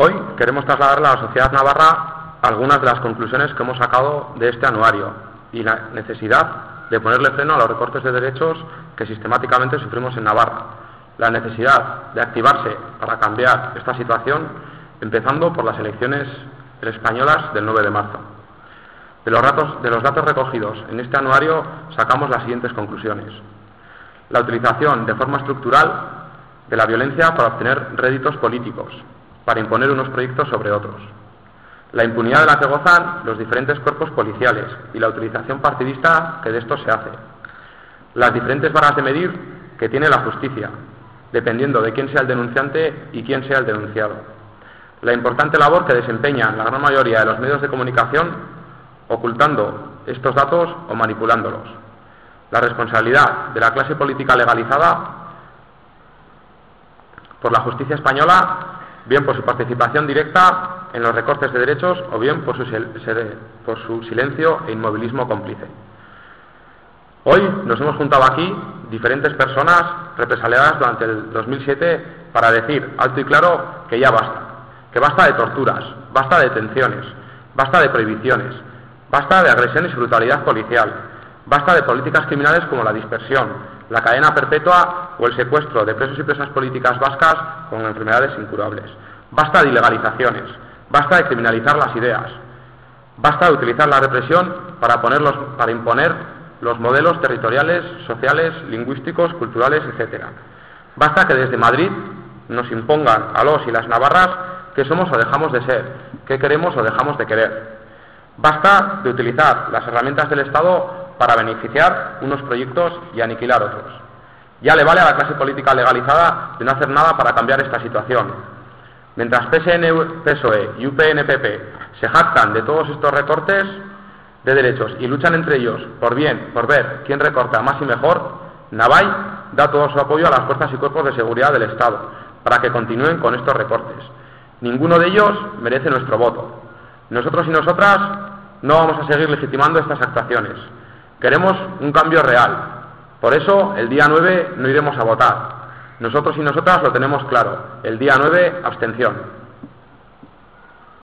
Hoy queremos trasladarle a la sociedad navarra algunas de las conclusiones que hemos sacado de este anuario y la necesidad de ponerle freno a los recortes de derechos que sistemáticamente sufrimos en Navarra, la necesidad de activarse para cambiar esta situación, empezando por las elecciones españolas del 9 de marzo. De los, datos, de los datos recogidos en este anuario sacamos las siguientes conclusiones. La utilización de forma estructural de la violencia para obtener réditos políticos, para imponer unos proyectos sobre otros. La impunidad de la que gozan los diferentes cuerpos policiales y la utilización partidista que de esto se hace. Las diferentes varas de medir que tiene la justicia, dependiendo de quién sea el denunciante y quién sea el denunciado. La importante labor que desempeñan la gran mayoría de los medios de comunicación ocultando estos datos o manipulándolos. La responsabilidad de la clase política legalizada por la justicia española, bien por su participación directa en los recortes de derechos o bien por su, silencio e inmovilismo cómplice. Hoy nos hemos juntado aquí diferentes personas represaliadas durante el 2007 para decir alto y claro que ya basta, que basta de torturas, basta de detenciones, basta de prohibiciones, Basta de agresiones y brutalidad policial. Basta de políticas criminales como la dispersión, la cadena perpetua o el secuestro de presos y presas políticas vascas con enfermedades incurables. Basta de ilegalizaciones. Basta de criminalizar las ideas. Basta de utilizar la represión para, para imponer los modelos territoriales, sociales, lingüísticos, culturales, etc. Basta que desde Madrid nos impongan a los y las navarras que somos o dejamos de ser, qué queremos o dejamos de querer. Basta de utilizar las herramientas del Estado para beneficiar unos proyectos y aniquilar otros. Ya le vale a la clase política legalizada de no hacer nada para cambiar esta situación. Mientras PSN, PSOE y UPNPP se jactan de todos estos recortes de derechos y luchan entre ellos por bien, por ver quién recorta más y mejor, Navai da todo su apoyo a las fuerzas y cuerpos de seguridad del Estado para que continúen con estos recortes. Ninguno de ellos merece nuestro voto. Nosotros y nosotras no vamos a seguir legitimando estas actuaciones. Queremos un cambio real. Por eso, el día 9 no iremos a votar. Nosotros y nosotras lo tenemos claro. El día 9, abstención.